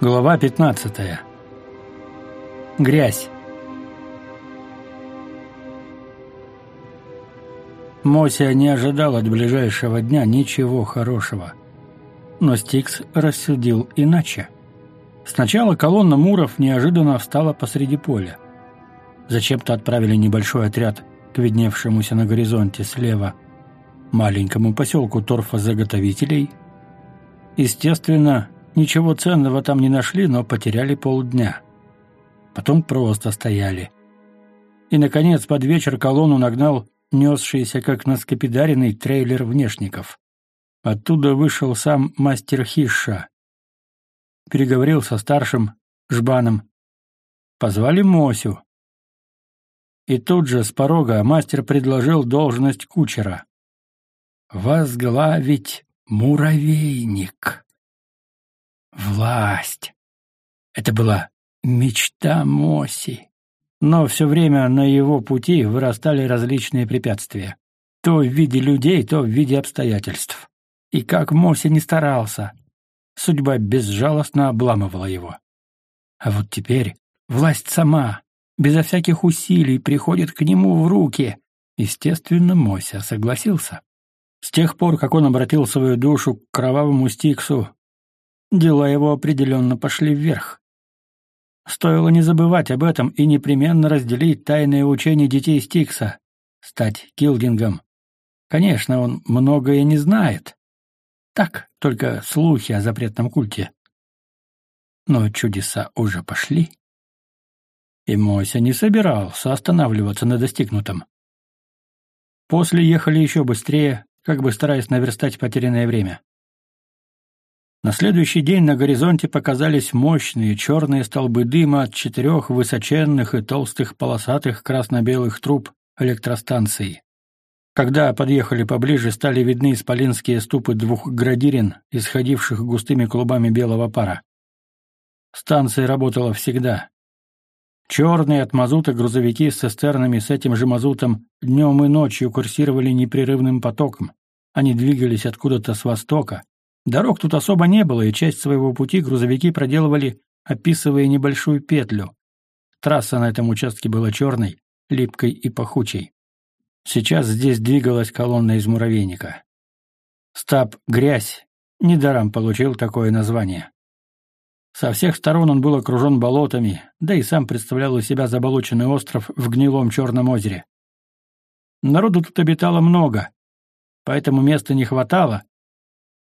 Глава 15. Грязь. Мося не ожидал от ближайшего дня ничего хорошего. Но Стикс рассудил иначе. Сначала колонна муров неожиданно встала посреди поля. Зачем-то отправили небольшой отряд к видневшемуся на горизонте слева маленькому поселку торфозаготовителей. Естественно, Ничего ценного там не нашли, но потеряли полдня. Потом просто стояли. И, наконец, под вечер колонну нагнал несшийся, как на скопидаренный, трейлер внешников. Оттуда вышел сам мастер Хиша. Переговорил со старшим, Жбаном. Позвали Мосю. И тут же с порога мастер предложил должность кучера. «Возглавить муравейник». Власть. Это была мечта Моси. Но все время на его пути вырастали различные препятствия. То в виде людей, то в виде обстоятельств. И как Моси не старался, судьба безжалостно обламывала его. А вот теперь власть сама, безо всяких усилий, приходит к нему в руки. Естественно, Мося согласился. С тех пор, как он обратил свою душу к кровавому Стиксу, дела его определенно пошли вверх. Стоило не забывать об этом и непременно разделить тайные учения детей Стикса, стать Килдингом. Конечно, он многое не знает. Так, только слухи о запретном культе. Но чудеса уже пошли. И Мося не собирался останавливаться на достигнутом. После ехали еще быстрее, как бы стараясь наверстать потерянное время. На следующий день на горизонте показались мощные черные столбы дыма от четырех высоченных и толстых полосатых красно-белых труб электростанции. Когда подъехали поближе, стали видны исполинские ступы двух градирин, исходивших густыми клубами белого пара. Станция работала всегда. Черные от мазута грузовики с цистернами с этим же мазутом днем и ночью курсировали непрерывным потоком. Они двигались откуда-то с востока, Дорог тут особо не было, и часть своего пути грузовики проделывали, описывая небольшую петлю. Трасса на этом участке была черной, липкой и пахучей. Сейчас здесь двигалась колонна из муравейника. Стаб «Грязь» недаром получил такое название. Со всех сторон он был окружен болотами, да и сам представлял из себя заболоченный остров в гнилом Черном озере. Народу тут обитало много, поэтому места не хватало,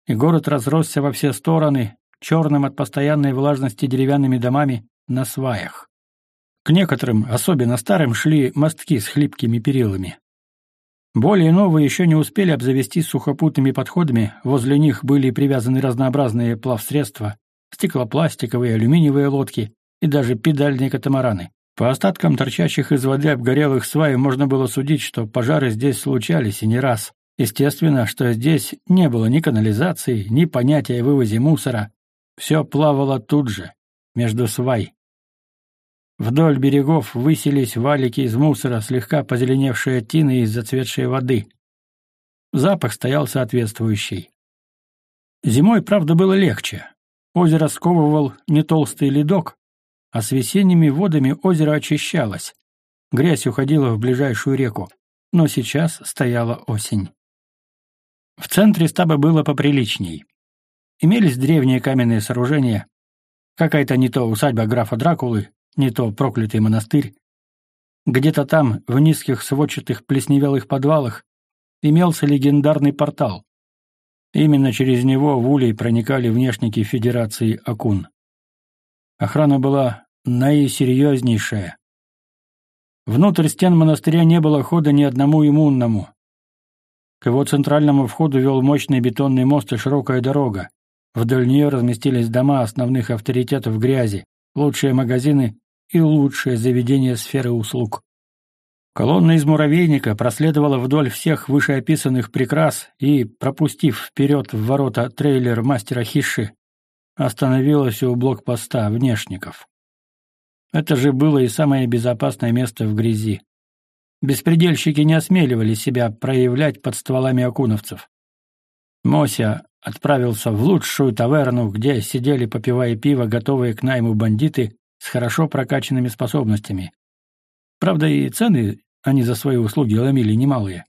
и город разросся во все стороны, черным от постоянной влажности деревянными домами на сваях. К некоторым, особенно старым, шли мостки с хлипкими перилами. Более новые еще не успели обзавестись сухопутными подходами, возле них были привязаны разнообразные плавсредства, стеклопластиковые, алюминиевые лодки и даже педальные катамараны. По остаткам торчащих из воды обгорелых свай можно было судить, что пожары здесь случались и не раз. Естественно, что здесь не было ни канализации, ни понятия о вывозе мусора. Все плавало тут же, между свай. Вдоль берегов высились валики из мусора, слегка позеленевшие тины из зацветшей воды. Запах стоял соответствующий. Зимой, правда, было легче. Озеро сковывал не толстый ледок, а с весенними водами озеро очищалось. Грязь уходила в ближайшую реку. Но сейчас стояла осень. В центре стаба было поприличней. Имелись древние каменные сооружения, какая-то не то усадьба графа Дракулы, не то проклятый монастырь. Где-то там, в низких сводчатых плесневелых подвалах, имелся легендарный портал. Именно через него в Улей проникали внешники Федерации Акун. Охрана была наисерьезнейшая. Внутрь стен монастыря не было хода ни одному иммунному. К его центральному входу вел мощный бетонный мост и широкая дорога. Вдоль нее разместились дома основных авторитетов грязи, лучшие магазины и лучшие заведения сферы услуг. Колонна из муравейника проследовала вдоль всех вышеописанных прикрас и, пропустив вперед в ворота трейлер мастера Хиши, остановилась у блокпоста внешников. Это же было и самое безопасное место в грязи. Беспредельщики не осмеливались себя проявлять под стволами окуновцев. Мося, отправился в лучшую таверну, где сидели, попивая пиво, готовые к найму бандиты с хорошо прокачанными способностями. Правда, и цены они за свои услуги ломили немалые.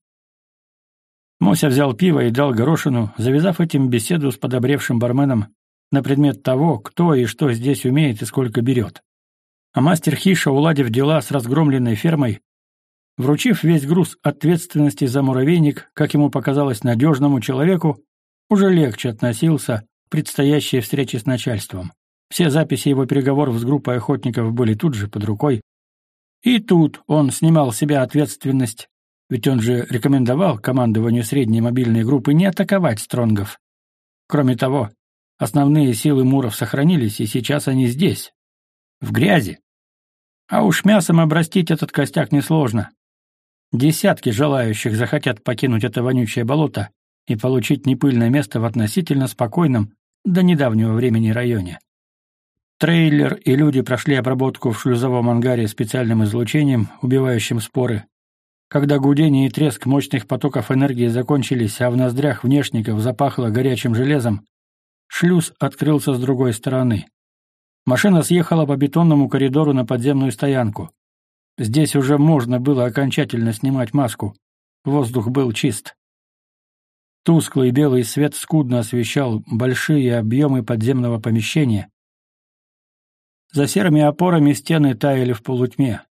Мося взял пиво и дал горошину, завязав этим беседу с подобревшим барменом на предмет того, кто и что здесь умеет и сколько берет. А мастер Хиша, уладив дела с разгромленной фермой, вручив весь груз ответственности за муравейник, как ему показалось, надежному человеку, уже легче относился к предстоящей встрече с начальством. Все записи его переговоров с группой охотников были тут же под рукой. И тут он снимал с себя ответственность, ведь он же рекомендовал командованию средней мобильной группы не атаковать стронгов. Кроме того, основные силы муров сохранились, и сейчас они здесь, в грязи. А уж мясом обрастить этот костяк несложно. Десятки желающих захотят покинуть это вонючее болото и получить непыльное место в относительно спокойном до недавнего времени районе. Трейлер и люди прошли обработку в шлюзовом ангаре специальным излучением, убивающим споры. Когда гудение и треск мощных потоков энергии закончились, а в ноздрях внешников запахло горячим железом, шлюз открылся с другой стороны. Машина съехала по бетонному коридору на подземную стоянку. Здесь уже можно было окончательно снимать маску. Воздух был чист. Тусклый белый свет скудно освещал большие объемы подземного помещения. За серыми опорами стены таяли в полутьме.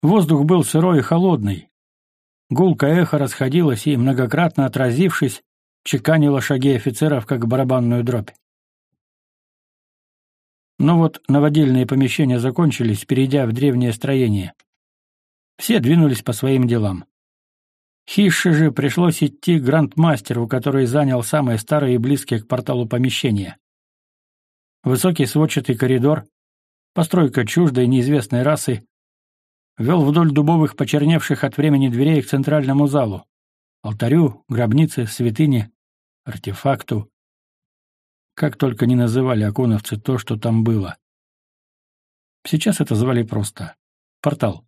Воздух был сырой и холодный. Гулкое эхо расходилось и, многократно отразившись, чеканило шаги офицеров, как барабанную дробь. Но вот наводильные помещения закончились, перейдя в древнее строение. Все двинулись по своим делам. Хише же пришлось идти к грандмастеру, который занял самое старое и близкое к порталу помещение. Высокий сводчатый коридор, постройка чуждой неизвестной расы, вел вдоль дубовых почерневших от времени дверей к центральному залу, алтарю, гробнице, святыне, артефакту, как только не называли оконовцы то, что там было. Сейчас это звали просто «портал».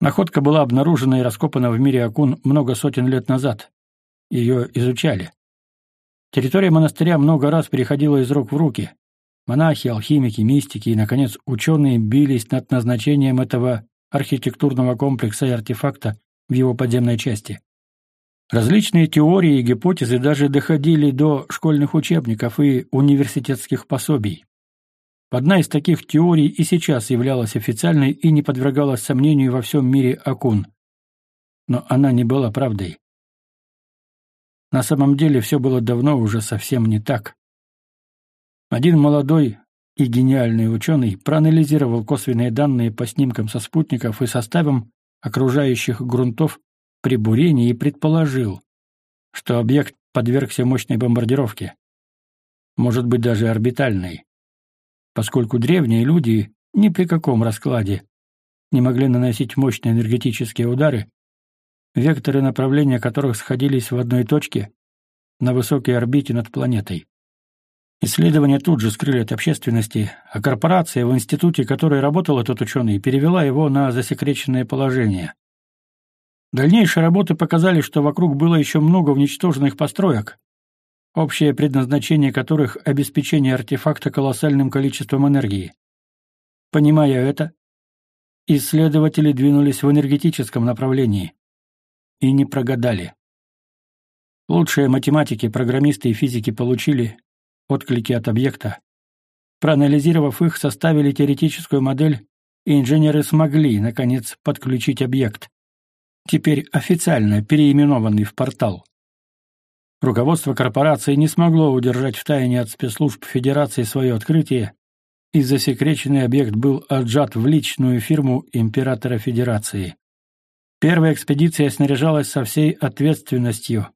Находка была обнаружена и раскопана в мире Акун много сотен лет назад. Ее изучали. Территория монастыря много раз переходила из рук в руки. Монахи, алхимики, мистики и, наконец, ученые бились над назначением этого архитектурного комплекса и артефакта в его подземной части. Различные теории и гипотезы даже доходили до школьных учебников и университетских пособий. Одна из таких теорий и сейчас являлась официальной и не подвергалась сомнению во всем мире Акун. Но она не была правдой. На самом деле все было давно уже совсем не так. Один молодой и гениальный ученый проанализировал косвенные данные по снимкам со спутников и составам окружающих грунтов при бурении и предположил, что объект подвергся мощной бомбардировке, может быть даже орбитальной, поскольку древние люди ни при каком раскладе не могли наносить мощные энергетические удары, векторы направления которых сходились в одной точке на высокой орбите над планетой. Исследования тут же скрыли от общественности, а корпорация, в институте которой работал этот ученый, перевела его на засекреченное положение. Дальнейшие работы показали, что вокруг было еще много уничтоженных построек, общее предназначение которых — обеспечение артефакта колоссальным количеством энергии. Понимая это, исследователи двинулись в энергетическом направлении и не прогадали. Лучшие математики, программисты и физики получили отклики от объекта. Проанализировав их, составили теоретическую модель, и инженеры смогли, наконец, подключить объект теперь официально переименованный в портал. Руководство корпорации не смогло удержать в тайне от спецслужб Федерации свое открытие, и засекреченный объект был отжат в личную фирму императора Федерации. Первая экспедиция снаряжалась со всей ответственностью,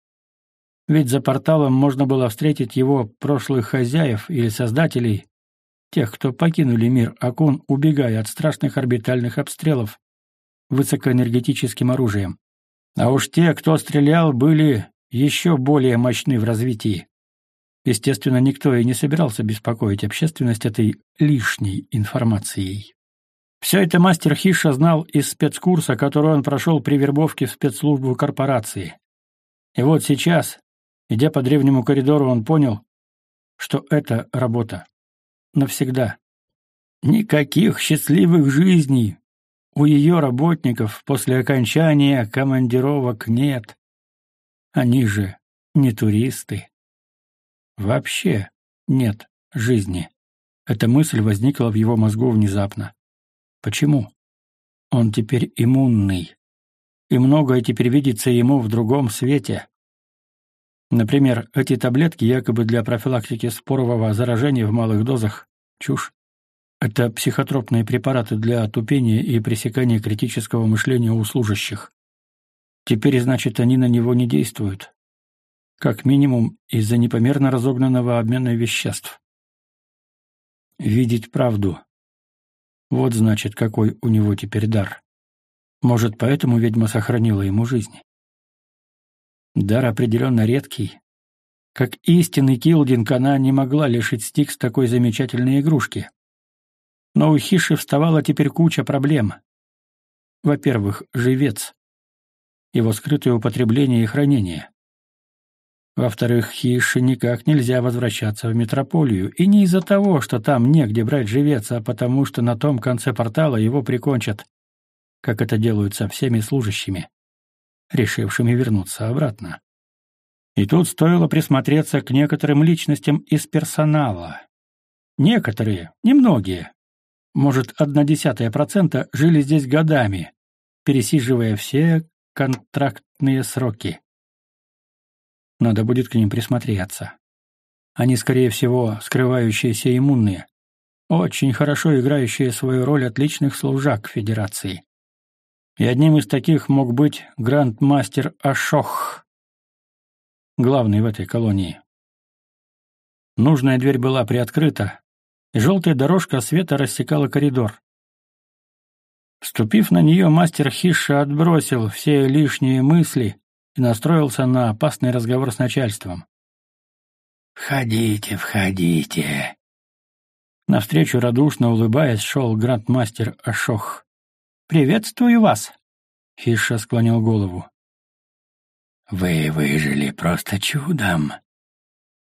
ведь за порталом можно было встретить его прошлых хозяев или создателей, тех, кто покинули мир Акун, убегая от страшных орбитальных обстрелов, высокоэнергетическим оружием. А уж те, кто стрелял, были еще более мощны в развитии. Естественно, никто и не собирался беспокоить общественность этой лишней информацией. Все это мастер Хиша знал из спецкурса, который он прошел при вербовке в спецслужбу корпорации. И вот сейчас, Идя по древнему коридору, он понял, что это работа. Навсегда. Никаких счастливых жизней у ее работников после окончания командировок нет. Они же не туристы. Вообще нет жизни. Эта мысль возникла в его мозгу внезапно. Почему? Он теперь иммунный. И многое теперь видится ему в другом свете. Например, эти таблетки якобы для профилактики спорового заражения в малых дозах – чушь. Это психотропные препараты для отупения и пресекания критического мышления у служащих. Теперь, значит, они на него не действуют. Как минимум, из-за непомерно разогнанного обмена веществ. Видеть правду. Вот, значит, какой у него теперь дар. Может, поэтому ведьма сохранила ему жизнь. Дар определенно редкий. Как истинный Килдинг, она не могла лишить Стикс такой замечательной игрушки. Но у Хиши вставала теперь куча проблем. Во-первых, живец. Его скрытое употребление и хранение. Во-вторых, Хиши никак нельзя возвращаться в метрополию, и не из-за того, что там негде брать живец, а потому что на том конце портала его прикончат, как это делают со всеми служащими решившими вернуться обратно. И тут стоило присмотреться к некоторым личностям из персонала. Некоторые, немногие, может, одна десятая процента, жили здесь годами, пересиживая все контрактные сроки. Надо будет к ним присмотреться. Они, скорее всего, скрывающиеся иммунные, очень хорошо играющие свою роль отличных служак Федерации. И одним из таких мог быть грандмастер Ашох, главный в этой колонии. Нужная дверь была приоткрыта, желтая дорожка света рассекала коридор. Вступив на нее, мастер Хиша отбросил все лишние мысли и настроился на опасный разговор с начальством. «Входите, входите!» Навстречу радушно улыбаясь шел грандмастер Ашох. «Приветствую вас!» Хиша склонил голову. «Вы выжили просто чудом.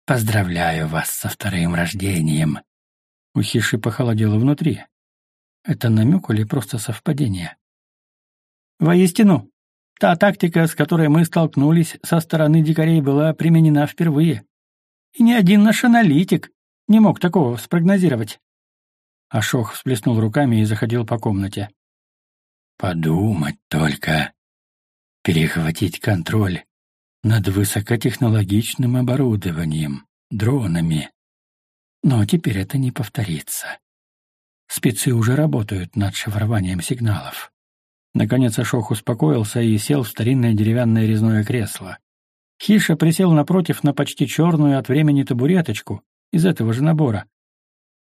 Поздравляю вас со вторым рождением!» У Хиши похолодело внутри. Это намек или просто совпадение? «Воистину, та тактика, с которой мы столкнулись со стороны дикарей, была применена впервые. И ни один наш аналитик не мог такого спрогнозировать». Ашох всплеснул руками и заходил по комнате. Подумать только. Перехватить контроль над высокотехнологичным оборудованием, дронами. Но теперь это не повторится. Спецы уже работают над шифрованием сигналов. Наконец Ашох успокоился и сел в старинное деревянное резное кресло. Хиша присел напротив на почти черную от времени табуреточку из этого же набора.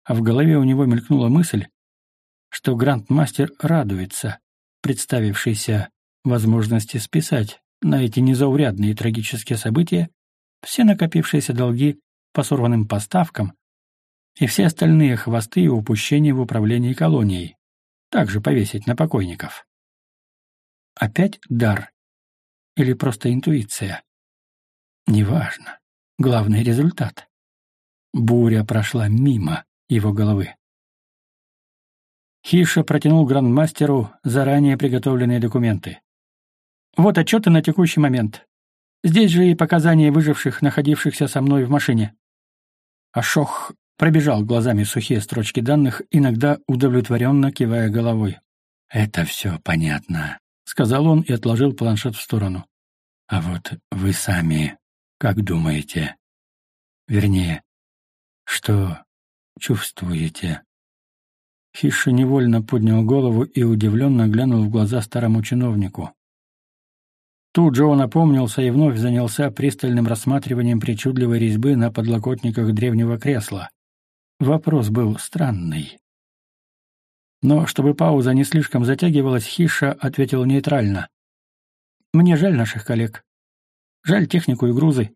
А в голове у него мелькнула мысль, что грандмастер радуется, представившейся возможности списать на эти незаурядные трагические события все накопившиеся долги по сорванным поставкам и все остальные хвосты и упущения в управлении колонией, также повесить на покойников. Опять дар или просто интуиция? Неважно. Главный результат. Буря прошла мимо его головы. Хиша протянул грандмастеру заранее приготовленные документы. «Вот отчеты на текущий момент. Здесь же и показания выживших, находившихся со мной в машине». Ашох пробежал глазами сухие строчки данных, иногда удовлетворенно кивая головой. «Это все понятно», — сказал он и отложил планшет в сторону. «А вот вы сами как думаете? Вернее, что чувствуете?» Хиша невольно поднял голову и удивленно глянул в глаза старому чиновнику. Тут же он опомнился и вновь занялся пристальным рассматриванием причудливой резьбы на подлокотниках древнего кресла. Вопрос был странный. Но чтобы пауза не слишком затягивалась, Хиша ответил нейтрально. «Мне жаль наших коллег. Жаль технику и грузы.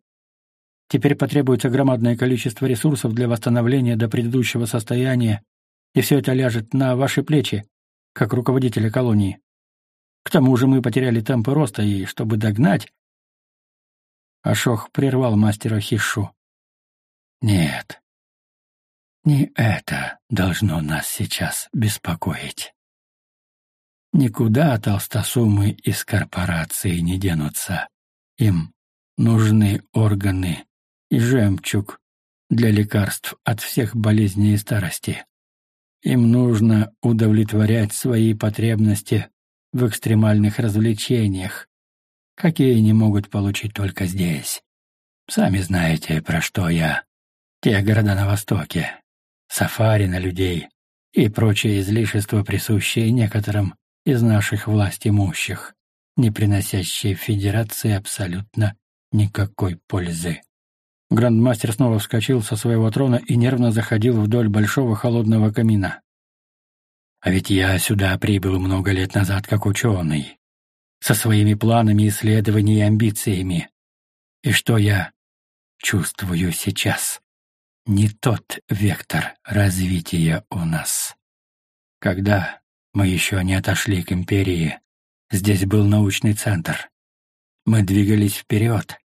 Теперь потребуется громадное количество ресурсов для восстановления до предыдущего состояния, и все это ляжет на ваши плечи, как руководителя колонии. К тому же мы потеряли темпы роста, и чтобы догнать... Ашох прервал мастера Хишу. Нет, не это должно нас сейчас беспокоить. Никуда толстосумы из корпорации не денутся. Им нужны органы и жемчуг для лекарств от всех болезней и старости. Им нужно удовлетворять свои потребности в экстремальных развлечениях, какие они могут получить только здесь. Сами знаете, про что я. Те города на востоке, сафари на людей и прочие излишества, присущие некоторым из наших власть имущих, не приносящие Федерации абсолютно никакой пользы. Грандмастер снова вскочил со своего трона и нервно заходил вдоль большого холодного камина. «А ведь я сюда прибыл много лет назад как ученый, со своими планами, исследований и амбициями. И что я чувствую сейчас? Не тот вектор развития у нас. Когда мы еще не отошли к империи, здесь был научный центр. Мы двигались вперед,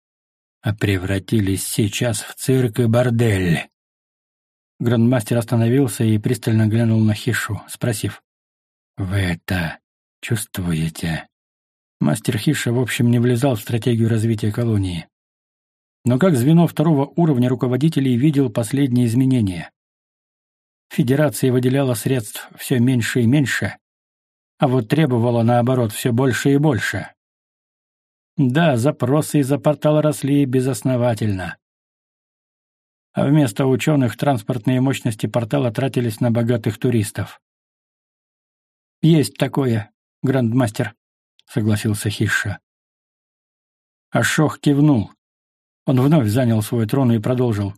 а превратились сейчас в цирк и бордель. Грандмастер остановился и пристально глянул на Хишу, спросив. «Вы это чувствуете?» Мастер Хиша, в общем, не влезал в стратегию развития колонии. Но как звено второго уровня руководителей видел последние изменения. Федерация выделяла средств все меньше и меньше, а вот требовала, наоборот, все больше и больше. Да, запросы из-за портала росли безосновательно. А вместо ученых транспортные мощности портала тратились на богатых туристов. «Есть такое, грандмастер», — согласился Хиша. Ашох кивнул. Он вновь занял свой трон и продолжил.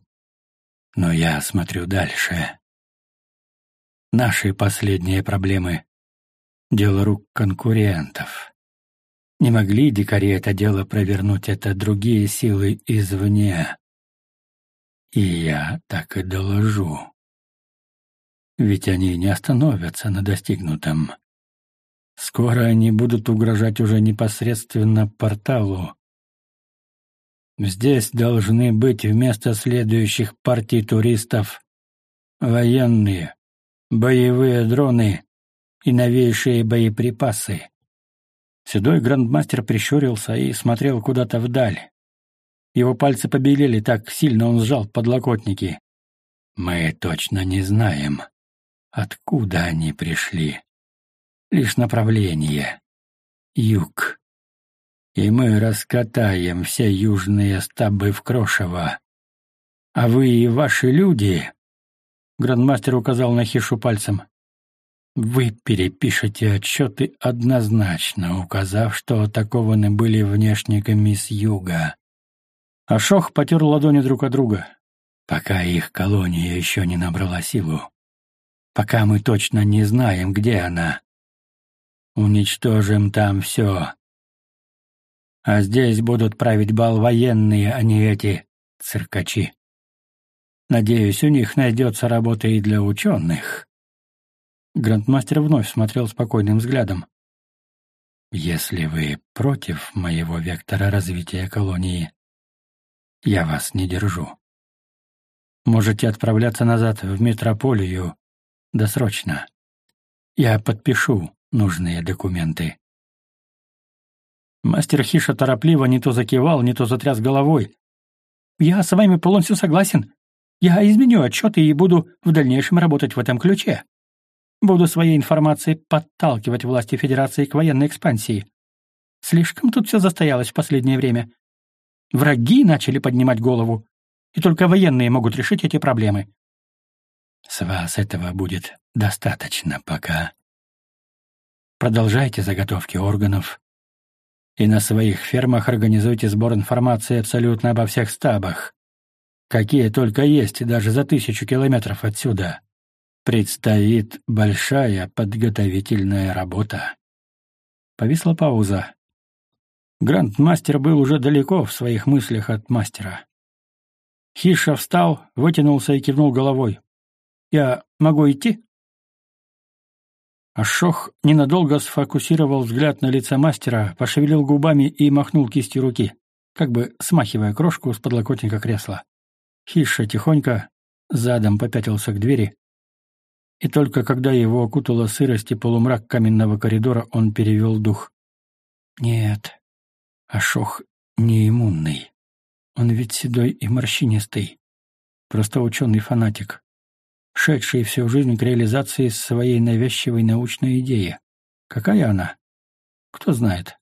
«Но я смотрю дальше. Наши последние проблемы — дело рук конкурентов. Не могли дикари это дело провернуть, это другие силы извне. И я так и доложу. Ведь они не остановятся на достигнутом. Скоро они будут угрожать уже непосредственно порталу. Здесь должны быть вместо следующих партий туристов военные, боевые дроны и новейшие боеприпасы. Седой грандмастер прищурился и смотрел куда-то вдаль. Его пальцы побелели, так сильно он сжал подлокотники. «Мы точно не знаем, откуда они пришли. Лишь направление. Юг. И мы раскатаем все южные стабы в крошево. А вы и ваши люди...» Грандмастер указал на хишу пальцем. Вы перепишете отчеты однозначно, указав, что атакованы были внешниками с юга. Ашох потер ладони друг от друга. Пока их колония еще не набрала силу. Пока мы точно не знаем, где она. Уничтожим там все. А здесь будут править бал военные, а не эти циркачи. Надеюсь, у них найдется работа и для ученых. Грандмастер вновь смотрел спокойным взглядом. «Если вы против моего вектора развития колонии, я вас не держу. Можете отправляться назад в метрополию досрочно. Я подпишу нужные документы». Мастер Хиша торопливо не то закивал, не то затряс головой. «Я с вами полностью согласен. Я изменю отчеты и буду в дальнейшем работать в этом ключе. Буду своей информацией подталкивать власти Федерации к военной экспансии. Слишком тут все застоялось в последнее время. Враги начали поднимать голову, и только военные могут решить эти проблемы. С вас этого будет достаточно пока. Продолжайте заготовки органов и на своих фермах организуйте сбор информации абсолютно обо всех стабах, какие только есть даже за тысячу километров отсюда. Предстоит большая подготовительная работа. Повисла пауза. Грандмастер был уже далеко в своих мыслях от мастера. Хиша встал, вытянулся и кивнул головой. «Я могу идти?» Ашох ненадолго сфокусировал взгляд на лице мастера, пошевелил губами и махнул кистью руки. как бы смахивая крошку с подлокотника кресла. Хиша тихонько задом попятился к двери, и только когда его окутала сырость и полумрак каменного коридора, он перевел дух. Нет, Ашох не иммунный. Он ведь седой и морщинистый. Просто ученый-фанатик, шедший всю жизнь к реализации своей навязчивой научной идеи. Какая она? Кто знает.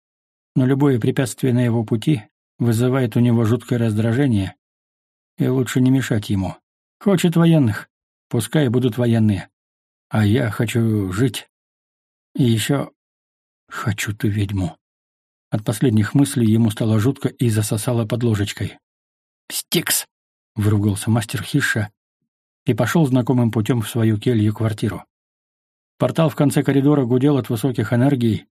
Но любое препятствие на его пути вызывает у него жуткое раздражение, и лучше не мешать ему. Хочет военных, пускай будут военные. А я хочу жить. И еще хочу ту ведьму. От последних мыслей ему стало жутко и засосало под ложечкой. «Стикс!» — выругался мастер Хиша и пошел знакомым путем в свою келью-квартиру. Портал в конце коридора гудел от высоких энергий.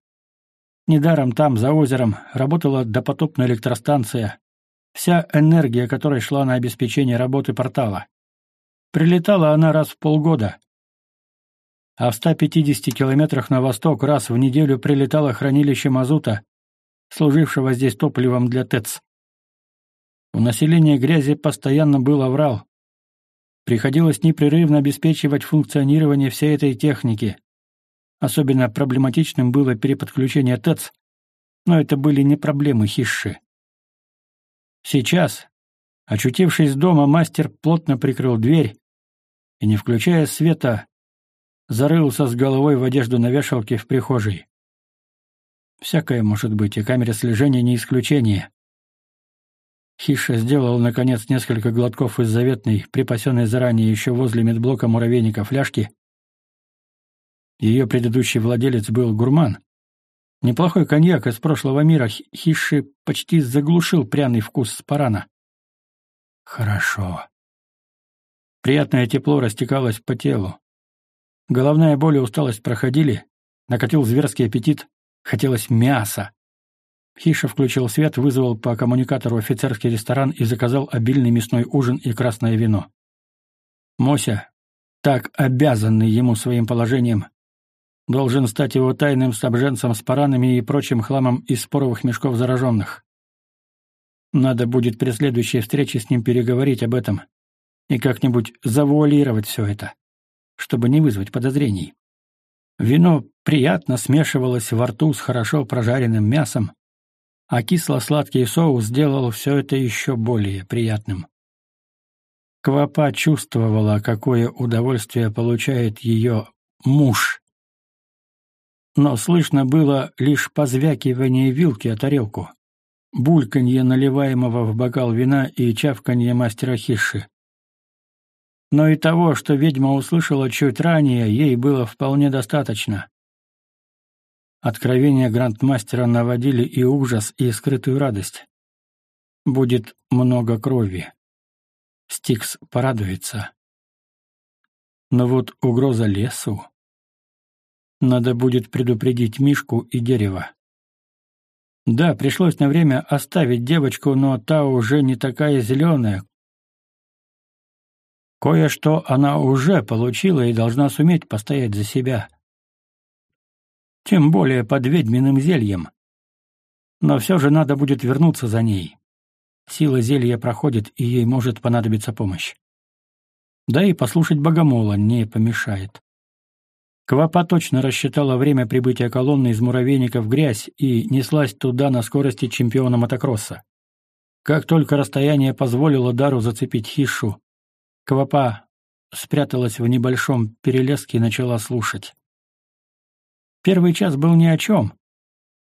Недаром там, за озером, работала допотопная электростанция, вся энергия которой шла на обеспечение работы портала. Прилетала она раз в полгода, а в 150 километрах на восток раз в неделю прилетало хранилище мазута, служившего здесь топливом для ТЭЦ. У населения грязи постоянно был оврал. Приходилось непрерывно обеспечивать функционирование всей этой техники. Особенно проблематичным было переподключение ТЭЦ, но это были не проблемы Хиши. Сейчас, очутившись дома, мастер плотно прикрыл дверь и, не включая света, зарылся с головой в одежду на вешалке в прихожей. Всякое может быть, и камера слежения не исключение. Хиша сделал, наконец, несколько глотков из заветной, припасенной заранее еще возле медблока муравейника фляжки. Ее предыдущий владелец был гурман. Неплохой коньяк из прошлого мира Хиши почти заглушил пряный вкус спарана. Хорошо. Приятное тепло растекалось по телу. Головная боль и усталость проходили, накатил зверский аппетит, хотелось мяса. Хиша включил свет, вызвал по коммуникатору офицерский ресторан и заказал обильный мясной ужин и красное вино. Мося, так обязанный ему своим положением, должен стать его тайным снабженцем с паранами и прочим хламом из споровых мешков зараженных. Надо будет при следующей встрече с ним переговорить об этом и как-нибудь завуалировать все это чтобы не вызвать подозрений. Вино приятно смешивалось во рту с хорошо прожаренным мясом, а кисло-сладкий соус сделал все это еще более приятным. Квапа чувствовала, какое удовольствие получает ее муж. Но слышно было лишь позвякивание вилки о тарелку, бульканье наливаемого в бокал вина и чавканье мастера Хиши но и того, что ведьма услышала чуть ранее, ей было вполне достаточно. Откровения грандмастера наводили и ужас, и скрытую радость. Будет много крови. Стикс порадуется. Но вот угроза лесу. Надо будет предупредить Мишку и дерево. Да, пришлось на время оставить девочку, но та уже не такая зеленая, Кое-что она уже получила и должна суметь постоять за себя. Тем более под ведьминым зельем. Но все же надо будет вернуться за ней. Сила зелья проходит, и ей может понадобиться помощь. Да и послушать богомола не помешает. Квапа точно рассчитала время прибытия колонны из муравейника в грязь и неслась туда на скорости чемпиона мотокросса. Как только расстояние позволило Дару зацепить Хишу, Квапа спряталась в небольшом перелеске и начала слушать. Первый час был ни о чем,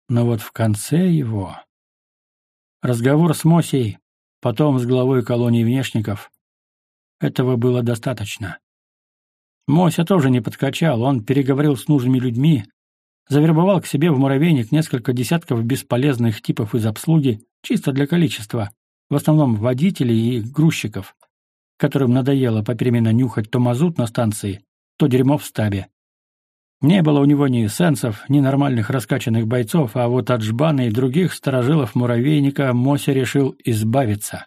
но вот в конце его... Разговор с Мосей, потом с главой колонии внешников. Этого было достаточно. Мося тоже не подкачал, он переговорил с нужными людьми, завербовал к себе в муравейник несколько десятков бесполезных типов из обслуги, чисто для количества, в основном водителей и грузчиков которым надоело попеременно нюхать то мазут на станции, то дерьмо в стабе. Не было у него ни сенсов, ни нормальных раскачанных бойцов, а вот от жбана и других сторожилов муравейника Мося решил избавиться.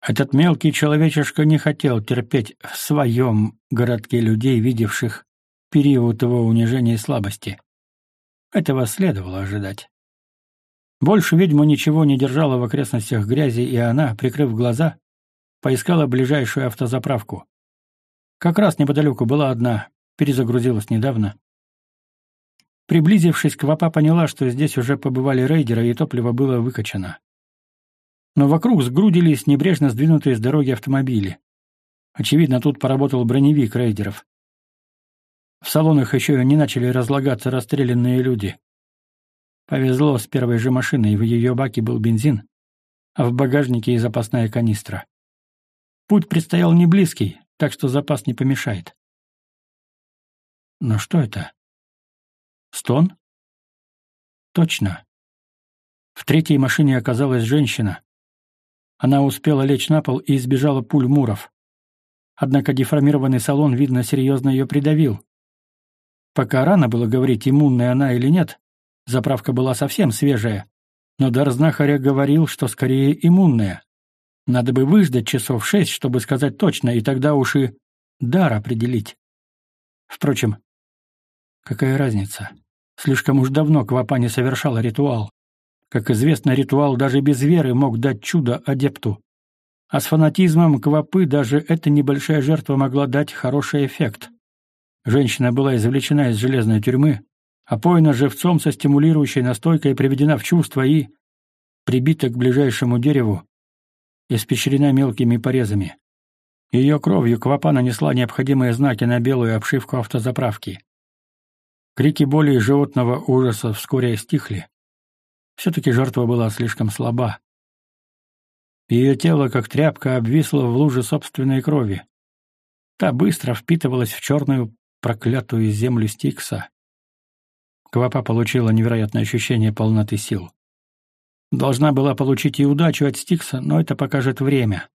Этот мелкий человечишка не хотел терпеть в своем городке людей, видевших период его унижения и слабости. Этого следовало ожидать. Больше ведьму ничего не держало в окрестностях грязи, и она, прикрыв глаза, поискала ближайшую автозаправку. Как раз неподалеку была одна, перезагрузилась недавно. Приблизившись, Квапа поняла, что здесь уже побывали рейдеры, и топливо было выкачано. Но вокруг сгрудились небрежно сдвинутые с дороги автомобили. Очевидно, тут поработал броневик рейдеров. В салонах еще не начали разлагаться расстрелянные люди. Повезло с первой же машиной, в ее баке был бензин, а в багажнике и запасная канистра. Путь предстоял не близкий, так что запас не помешает. Но что это? Стон? Точно. В третьей машине оказалась женщина. Она успела лечь на пол и избежала пуль муров. Однако деформированный салон, видно, серьезно ее придавил. Пока рано было говорить, иммунная она или нет, заправка была совсем свежая, но дар знахаря говорил, что скорее иммунная. Надо бы выждать часов шесть, чтобы сказать точно, и тогда уж и дар определить. Впрочем, какая разница? Слишком уж давно Квапа не совершала ритуал. Как известно, ритуал даже без веры мог дать чудо адепту. А с фанатизмом Квапы даже эта небольшая жертва могла дать хороший эффект. Женщина была извлечена из железной тюрьмы, опоена живцом со стимулирующей настойкой приведена в чувство и, прибита к ближайшему дереву, испещрена мелкими порезами. Ее кровью Квапа нанесла необходимые знаки на белую обшивку автозаправки. Крики боли и животного ужаса вскоре стихли. Все-таки жертва была слишком слаба. Ее тело, как тряпка, обвисло в луже собственной крови. Та быстро впитывалась в черную проклятую землю Стикса. Квапа получила невероятное ощущение полноты сил. Должна была получить и удачу от Стикса, но это покажет время.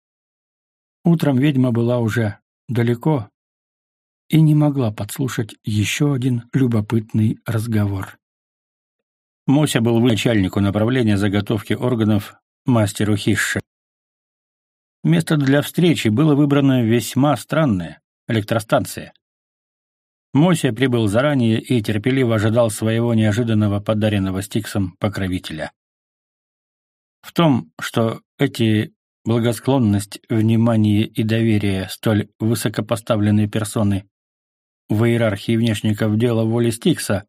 Утром ведьма была уже далеко и не могла подслушать еще один любопытный разговор. Мося был начальнику направления заготовки органов мастеру Хишше. Место для встречи было выбрано весьма странное — электростанция. Мося прибыл заранее и терпеливо ожидал своего неожиданного подаренного Стиксом покровителя. В том, что эти благосклонность, внимание и доверие столь высокопоставленной персоны в иерархии внешников дела воли Стикса,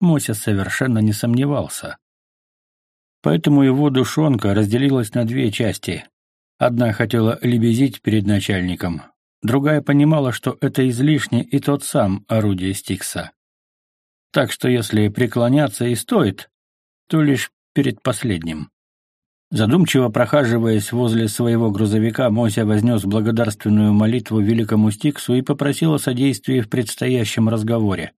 Мося совершенно не сомневался. Поэтому его душонка разделилась на две части. Одна хотела лебезить перед начальником, другая понимала, что это излишне и тот сам орудие Стикса. Так что если преклоняться и стоит, то лишь перед последним. Задумчиво прохаживаясь возле своего грузовика, Мося вознес благодарственную молитву великому Стиксу и попросил о содействии в предстоящем разговоре.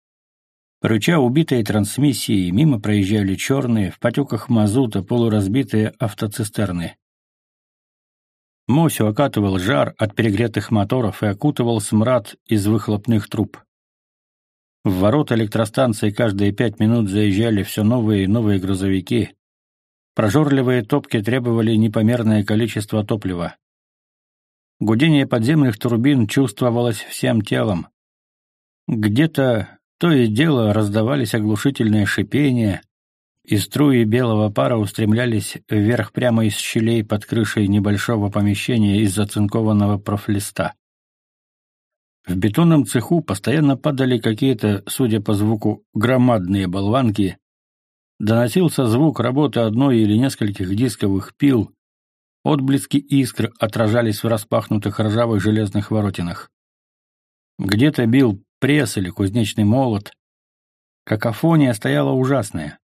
Рыча убитые трансмиссии, мимо проезжали черные, в потеках мазута, полуразбитые автоцистерны. Мосю окатывал жар от перегретых моторов и окутывал смрад из выхлопных труб. В ворота электростанции каждые пять минут заезжали все новые и новые грузовики. Прожорливые топки требовали непомерное количество топлива. Гудение подземных турбин чувствовалось всем телом. Где-то то и дело раздавались оглушительные шипения, и струи белого пара устремлялись вверх прямо из щелей под крышей небольшого помещения из зацинкованного профлиста. В бетонном цеху постоянно падали какие-то, судя по звуку, громадные болванки. Доносился звук работы одной или нескольких дисковых пил. Отблески искр отражались в распахнутых ржавых железных воротинах. Где-то бил пресс или кузнечный молот. Какофония стояла ужасная.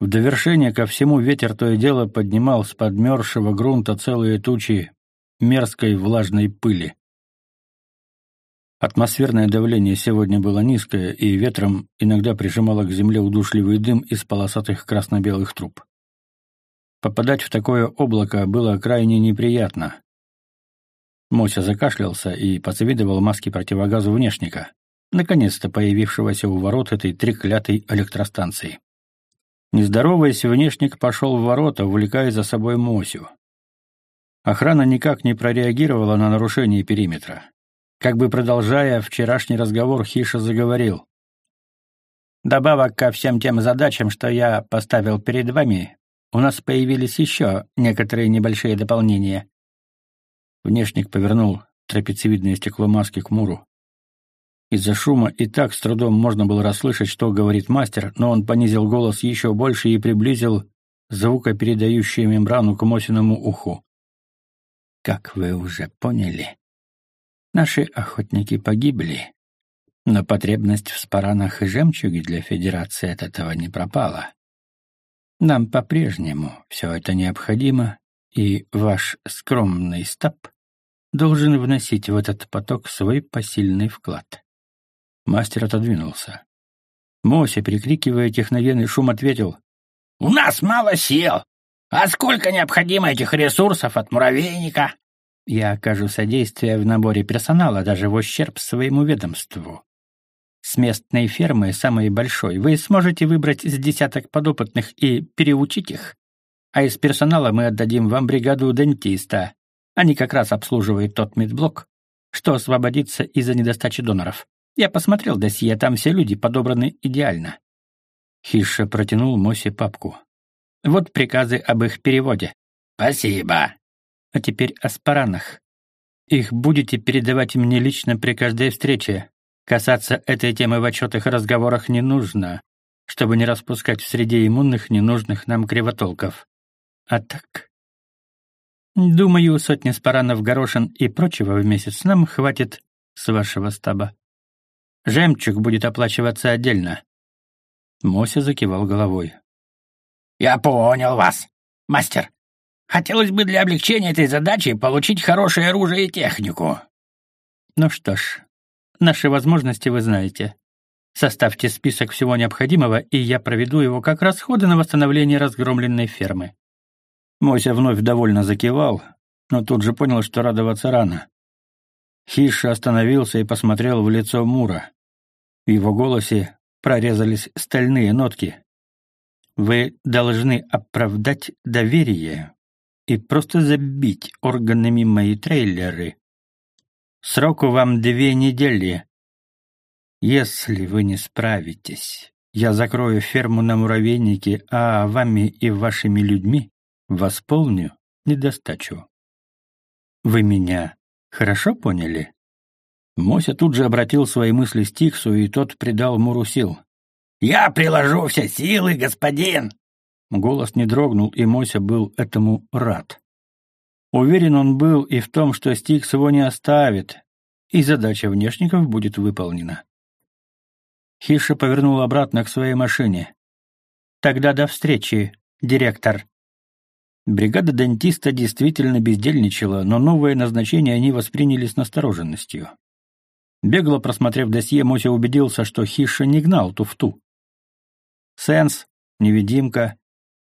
В довершение ко всему ветер то и дело поднимал с подмерзшего грунта целые тучи мерзкой влажной пыли. Атмосферное давление сегодня было низкое, и ветром иногда прижимало к земле удушливый дым из полосатых красно-белых труб. Попадать в такое облако было крайне неприятно. Мося закашлялся и позавидовал маске противогазу внешника наконец-то появившегося у ворот этой треклятой электростанции. Не здороваясь, внешник пошел в ворота, увлекая за собой Мосю. Охрана никак не прореагировала на нарушение периметра. Как бы продолжая вчерашний разговор, Хиша заговорил. «Добавок ко всем тем задачам, что я поставил перед вами, у нас появились еще некоторые небольшие дополнения. Внешник повернул трапециевидное стекло маски к Муру. Из-за шума и так с трудом можно было расслышать, что говорит мастер, но он понизил голос еще больше и приблизил звукопередающую мембрану к Мосиному уху. «Как вы уже поняли, наши охотники погибли, но потребность в спаранах и жемчуге для Федерации от этого не пропала. Нам по-прежнему все это необходимо, и ваш скромный стаб должен вносить в этот поток свой посильный вклад. Мастер отодвинулся. Мося, перекрикивая техногенный шум, ответил. «У нас мало сил. А сколько необходимо этих ресурсов от муравейника?» «Я окажу содействие в наборе персонала даже в ущерб своему ведомству. С местной фермы, самой большой, вы сможете выбрать с десяток подопытных и переучить их. А из персонала мы отдадим вам бригаду дентиста. Они как раз обслуживают тот медблок, что освободится из-за недостачи доноров. Я посмотрел досье, там все люди подобраны идеально. Хиша протянул Мосе папку. Вот приказы об их переводе. Спасибо. А теперь о спаранах. Их будете передавать мне лично при каждой встрече. Касаться этой темы в отчетах и разговорах не нужно, чтобы не распускать в среде иммунных ненужных нам кривотолков. А так... Думаю, сотни спаранов горошин и прочего в месяц нам хватит с вашего стаба. Жемчуг будет оплачиваться отдельно. Мося закивал головой. Я понял вас, мастер. Хотелось бы для облегчения этой задачи получить хорошее оружие и технику. Ну что ж, наши возможности вы знаете. Составьте список всего необходимого, и я проведу его как расходы на восстановление разгромленной фермы. Мося вновь довольно закивал, но тут же понял, что радоваться рано. Хиша остановился и посмотрел в лицо Мура. В его голосе прорезались стальные нотки. «Вы должны оправдать доверие и просто забить органами мои трейлеры. Сроку вам две недели. Если вы не справитесь, я закрою ферму на муравейнике, а вами и вашими людьми восполню недостачу. Вы меня хорошо поняли?» Мося тут же обратил свои мысли Стиксу, и тот придал Муру сил. «Я приложу все силы, господин!» Голос не дрогнул, и Мося был этому рад. Уверен он был и в том, что Стикс его не оставит, и задача внешников будет выполнена. Хиша повернул обратно к своей машине. «Тогда до встречи, директор». Бригада дантиста действительно бездельничала, но новое назначение они восприняли с настороженностью. Бегло просмотрев досье, Мося убедился, что Хиша не гнал туфту. Сенс, невидимка,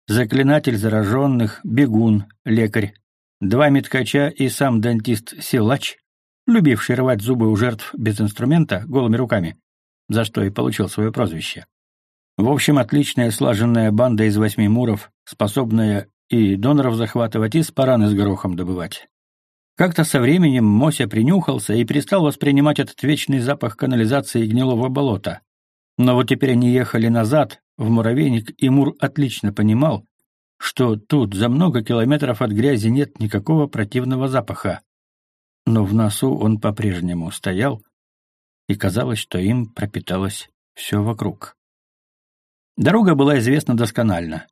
заклинатель зараженных, бегун, лекарь, два меткача и сам дантист-силач, любивший рвать зубы у жертв без инструмента, голыми руками, за что и получил свое прозвище. В общем, отличная слаженная банда из восьми муров, способная и доноров захватывать, и спараны с горохом добывать. Как-то со временем Мося принюхался и перестал воспринимать этот вечный запах канализации и гнилого болота. Но вот теперь они ехали назад, в муравейник, и Мур отлично понимал, что тут за много километров от грязи нет никакого противного запаха. Но в носу он по-прежнему стоял, и казалось, что им пропиталось все вокруг. Дорога была известна досконально.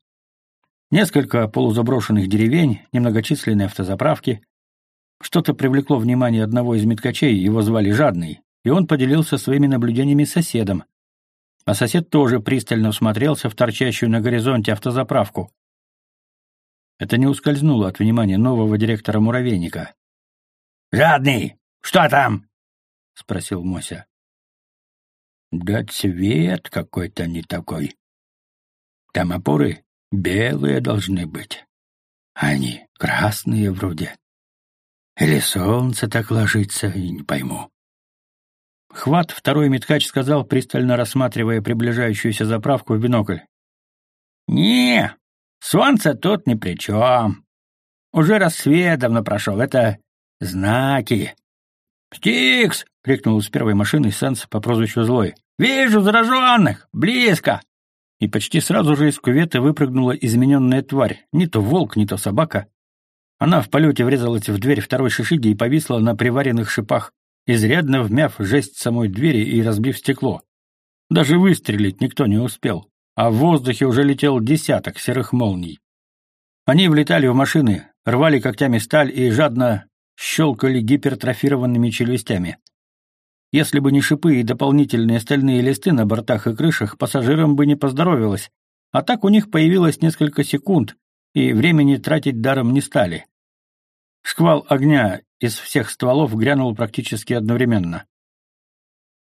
Несколько полузаброшенных деревень, немногочисленные автозаправки, что-то привлекло внимание одного из меткачей, его звали Жадный, и он поделился своими наблюдениями с соседом. А сосед тоже пристально всмотрелся в торчащую на горизонте автозаправку. Это не ускользнуло от внимания нового директора муравейника. «Жадный, что там?» — спросил Мося. «Да цвет какой-то не такой. Там опоры белые должны быть. Они красные вроде. Или солнце так ложится, и не пойму. Хват второй меткач сказал, пристально рассматривая приближающуюся заправку в бинокль. «Не, солнце тут ни при чем. Уже рассвет давно прошел, это знаки». «Стикс!» — крикнул с первой машины Сенс по прозвищу Злой. «Вижу зараженных! Близко!» и почти сразу же из кювета выпрыгнула измененная тварь, не то волк, не то собака. Она в полете врезалась в дверь второй шишиги и повисла на приваренных шипах, изрядно вмяв жесть самой двери и разбив стекло. Даже выстрелить никто не успел, а в воздухе уже летел десяток серых молний. Они влетали в машины, рвали когтями сталь и жадно щелкали гипертрофированными челюстями. Если бы не шипы и дополнительные стальные листы на бортах и крышах, пассажирам бы не поздоровилось, а так у них появилось несколько секунд, и времени тратить даром не стали. Шквал огня из всех стволов грянул практически одновременно.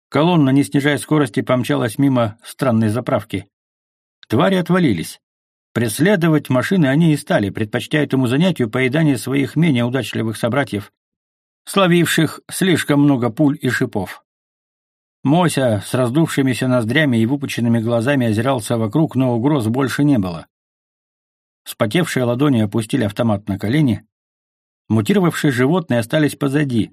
Колонна, не снижая скорости, помчалась мимо странной заправки. Твари отвалились. Преследовать машины они и стали, предпочтя этому занятию поедание своих менее удачливых собратьев, словивших слишком много пуль и шипов. Мося с раздувшимися ноздрями и выпученными глазами озирался вокруг, но угроз больше не было. Спотевшие ладони опустили автомат на колени. Мутировавшие животные остались позади.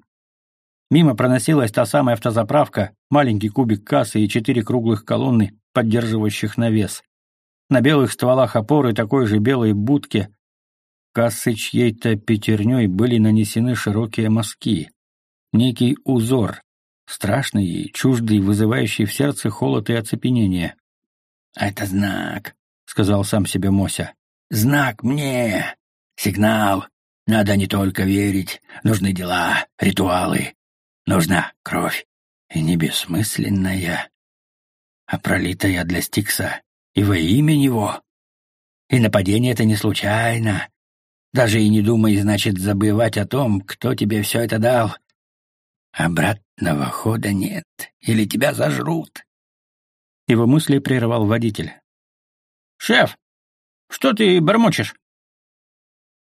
Мимо проносилась та самая автозаправка, маленький кубик кассы и четыре круглых колонны, поддерживающих навес. На белых стволах опоры такой же белой будки кассы чьей-то пятерней были нанесены широкие мазки. Некий узор, страшный и чуждый, вызывающий в сердце холод и оцепенение. «Это знак», — сказал сам себе Мося. Знак мне. Сигнал. Надо не только верить. Нужны дела, ритуалы. Нужна кровь. И не бессмысленная, а пролитая для Стикса. И во имя него. И нападение это не случайно. Даже и не думай, значит, забывать о том, кто тебе все это дал. Обратного хода нет. Или тебя зажрут. Его мысли прервал водитель. «Шеф, что ты бормочешь?»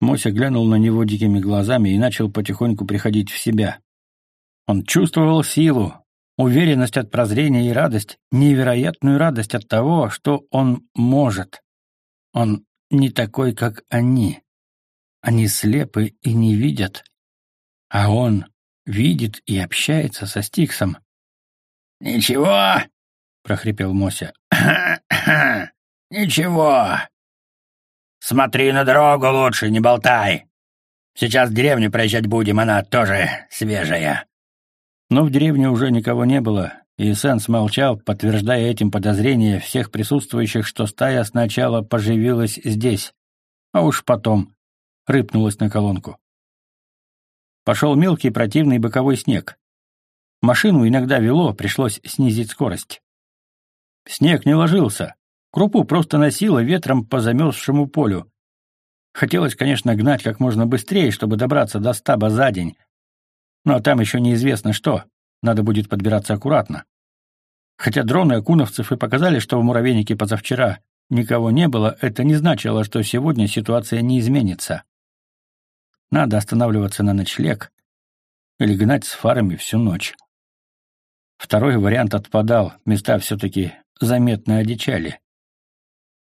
Мося глянул на него дикими глазами и начал потихоньку приходить в себя. Он чувствовал силу, уверенность от прозрения и радость, невероятную радость от того, что он может. Он не такой, как они. Они слепы и не видят. А он видит и общается со Стиксом. «Ничего!» — прохрипел Мося. «Ничего! Смотри на дорогу лучше, не болтай. Сейчас в деревню проезжать будем, она тоже свежая». Но в деревне уже никого не было, и Сенс молчал, подтверждая этим подозрения всех присутствующих, что стая сначала поживилась здесь, а уж потом рыпнулась на колонку. Пошел мелкий противный боковой снег. Машину иногда вело, пришлось снизить скорость. Снег не ложился, Крупу просто носило ветром по замерзшему полю. Хотелось, конечно, гнать как можно быстрее, чтобы добраться до стаба за день. Но там еще неизвестно что. Надо будет подбираться аккуратно. Хотя дроны акуновцев и показали, что в муравейнике позавчера никого не было, это не значило, что сегодня ситуация не изменится. Надо останавливаться на ночлег или гнать с фарами всю ночь. Второй вариант отпадал, места все-таки заметно одичали.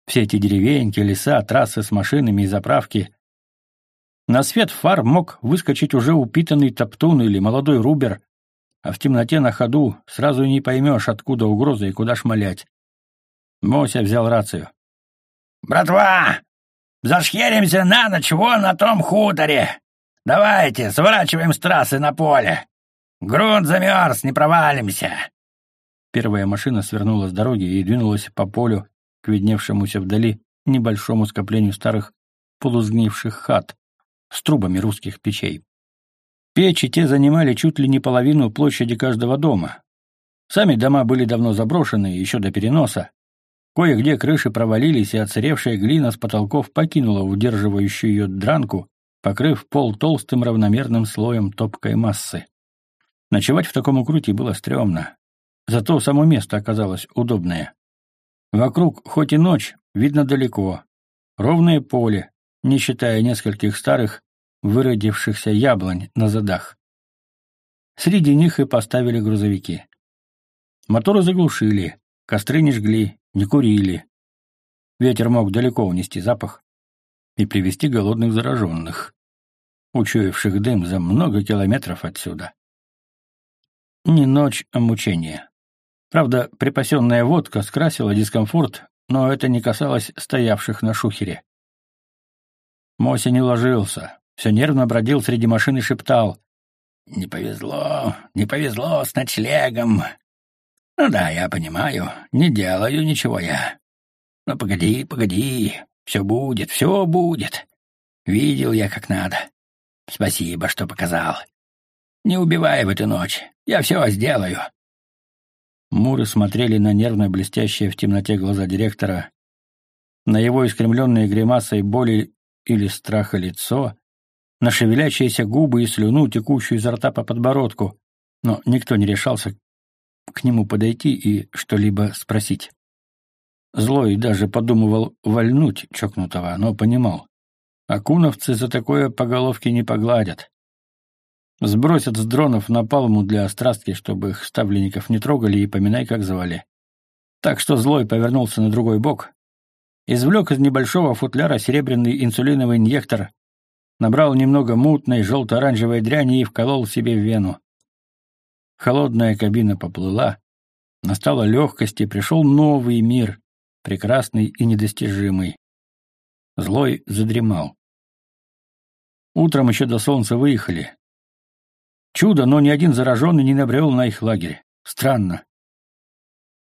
Все эти деревеньки, леса, трассы с машинами и заправки. На свет фар мог выскочить уже упитанный топтун или молодой рубер, а в темноте на ходу сразу не поймешь, откуда угроза и куда шмалять. Мося взял рацию. «Братва, зашхеримся на ночь вон на том хуторе. Давайте, сворачиваем с трассы на поле. Грунт замерз, не провалимся». Первая машина свернула с дороги и двинулась по полю, к видневшемуся вдали небольшому скоплению старых полузгнивших хат с трубами русских печей. Печи те занимали чуть ли не половину площади каждого дома. Сами дома были давно заброшены, еще до переноса. Кое-где крыши провалились, и отсыревшая глина с потолков покинула удерживающую ее дранку, покрыв пол толстым равномерным слоем топкой массы. Ночевать в таком укрытии было стрёмно. Зато само место оказалось удобное. Вокруг, хоть и ночь, видно далеко. Ровное поле, не считая нескольких старых, выродившихся яблонь на задах. Среди них и поставили грузовики. Моторы заглушили, костры не жгли, не курили. Ветер мог далеко унести запах и привести голодных зараженных, учуявших дым за много километров отсюда. Не ночь, а мучение. Правда, припасенная водка скрасила дискомфорт но это не касалось стоявших на шухере. Мося не ложился, все нервно бродил среди машин и шептал. «Не повезло, не повезло с ночлегом. Ну да, я понимаю, не делаю ничего я. Но погоди, погоди, все будет, все будет. Видел я как надо. Спасибо, что показал. Не убивай в эту ночь, я все сделаю». Муры смотрели на нервно блестящие в темноте глаза директора, на его искривленные гримасой боли или страха лицо, на шевелящиеся губы и слюну, текущую изо рта по подбородку, но никто не решался к нему подойти и что-либо спросить. Злой даже подумывал вальнуть чокнутого, но понимал. Акуновцы за такое по головке не погладят. Сбросят с дронов на палму для острастки, чтобы их ставленников не трогали и поминай, как звали. Так что Злой повернулся на другой бок, извлек из небольшого футляра серебряный инсулиновый инъектор, набрал немного мутной желто-оранжевой дряни и вколол себе в вену. Холодная кабина поплыла, настала легкость и пришел новый мир, прекрасный и недостижимый. Злой задремал. Утром еще до солнца выехали. Чудо, но ни один зараженный не набрел на их лагерь. Странно.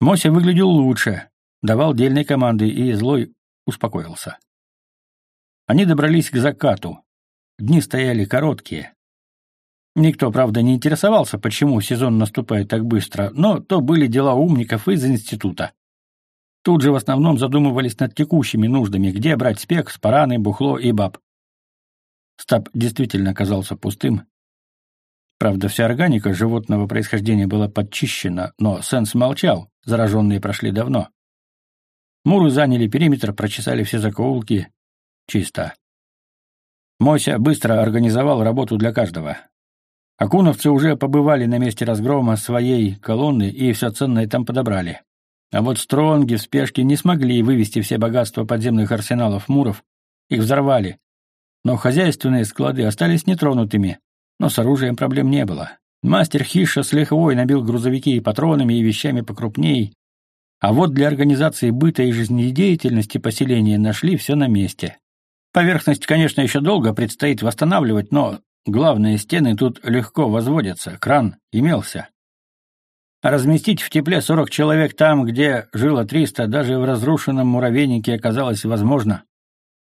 Мося выглядел лучше, давал дельные команды, и Злой успокоился. Они добрались к закату. Дни стояли короткие. Никто, правда, не интересовался, почему сезон наступает так быстро, но то были дела умников из института. Тут же в основном задумывались над текущими нуждами, где брать спек, спараны, бухло и баб. Стаб действительно оказался пустым. Правда, вся органика животного происхождения была подчищена, но Сенс молчал, зараженные прошли давно. Муры заняли периметр, прочесали все закоулки. Чисто. Мося быстро организовал работу для каждого. Акуновцы уже побывали на месте разгрома своей колонны и все ценное там подобрали. А вот стронги в спешке не смогли вывести все богатства подземных арсеналов муров, их взорвали. Но хозяйственные склады остались нетронутыми, но с оружием проблем не было. Мастер Хиша с лихвой набил грузовики и патронами, и вещами покрупней, а вот для организации быта и жизнедеятельности поселения нашли все на месте. Поверхность, конечно, еще долго предстоит восстанавливать, но главные стены тут легко возводятся, кран имелся. Разместить в тепле 40 человек там, где жило 300, даже в разрушенном муравейнике оказалось возможно.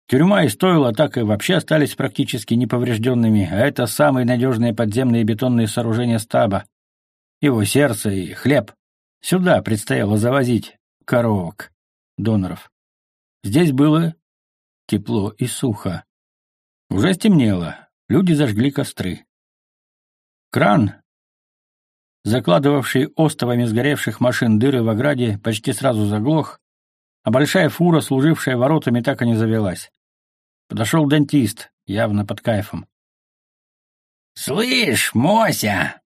Тюрьма и стоило так и вообще остались практически неповрежденными, а это самые надежные подземные бетонные сооружения стаба. Его сердце и хлеб. Сюда предстояло завозить коровок, доноров. Здесь было тепло и сухо. Уже стемнело, люди зажгли костры. Кран, закладывавший остовами сгоревших машин дыры в ограде, почти сразу заглох, а большая фура, служившая воротами, так и не завелась. Подошел дантист, явно под кайфом. «Слышь, Мося,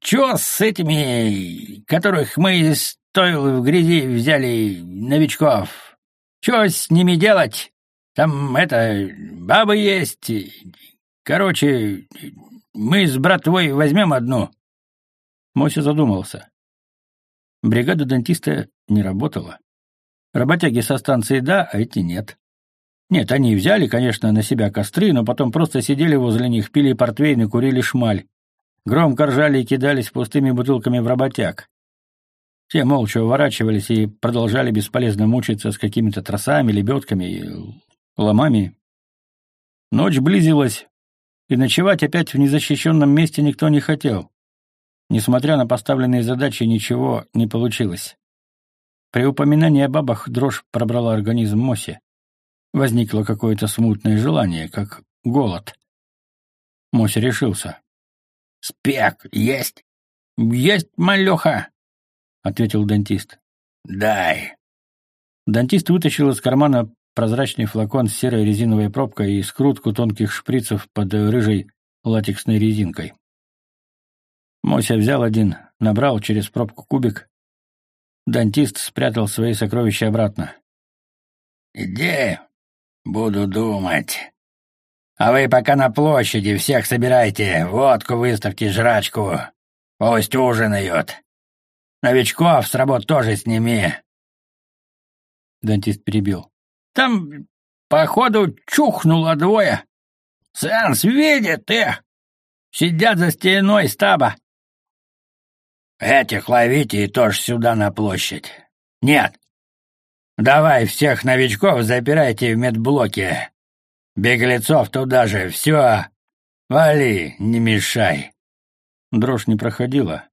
чё с этими, которых мы из стойлы в грязи взяли новичков? Чё с ними делать? Там, это, бабы есть. Короче, мы с братвой возьмем одну. Мося задумался. Бригада дантиста не работала. Работяги со станции да, а эти нет. Нет, они взяли, конечно, на себя костры, но потом просто сидели возле них, пили портвейн и курили шмаль. Громко ржали и кидались пустыми бутылками в работяг. Те молча уворачивались и продолжали бесполезно мучиться с какими-то тросами, лебедками и ломами. Ночь близилась, и ночевать опять в незащищенном месте никто не хотел. Несмотря на поставленные задачи, ничего не получилось. При упоминании о бабах дрожь пробрала организм Моси. Возникло какое-то смутное желание, как голод. Мося решился. «Спек есть?» «Есть, малеха!» — ответил дантист. «Дай». Дантист вытащил из кармана прозрачный флакон с серой резиновой пробкой и скрутку тонких шприцев под рыжей латексной резинкой. Мося взял один, набрал через пробку кубик. Дантист спрятал свои сокровища обратно. «Иди, буду думать. А вы пока на площади всех собирайте, водку выставьте, жрачку. Пусть ужинают. Новичков с работ тоже сними. Дантист перебил. Там, походу, чухнуло двое. Сенс видит их. Сидят за стеной стаба. Этих ловите и тоже сюда на площадь. Нет. Давай всех новичков запирайте в медблоке. Беглецов туда же. Все. Вали, не мешай. Дрожь не проходила.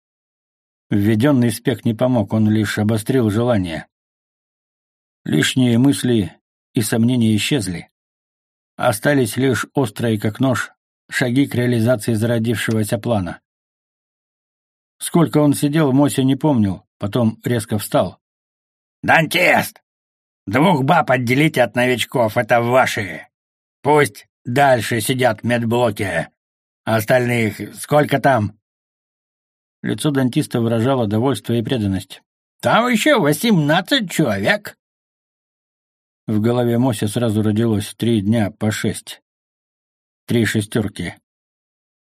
Введенный спек не помог, он лишь обострил желание. Лишние мысли и сомнения исчезли. Остались лишь острые, как нож, шаги к реализации зародившегося плана. Сколько он сидел, Мося не помнил, потом резко встал. «Дантест! Двух баб отделите от новичков, это ваши. Пусть дальше сидят в медблоке. Остальных сколько там?» Лицо дантиста выражало довольство и преданность. «Там еще восемнадцать человек». В голове Мося сразу родилось три дня по шесть. Три шестерки.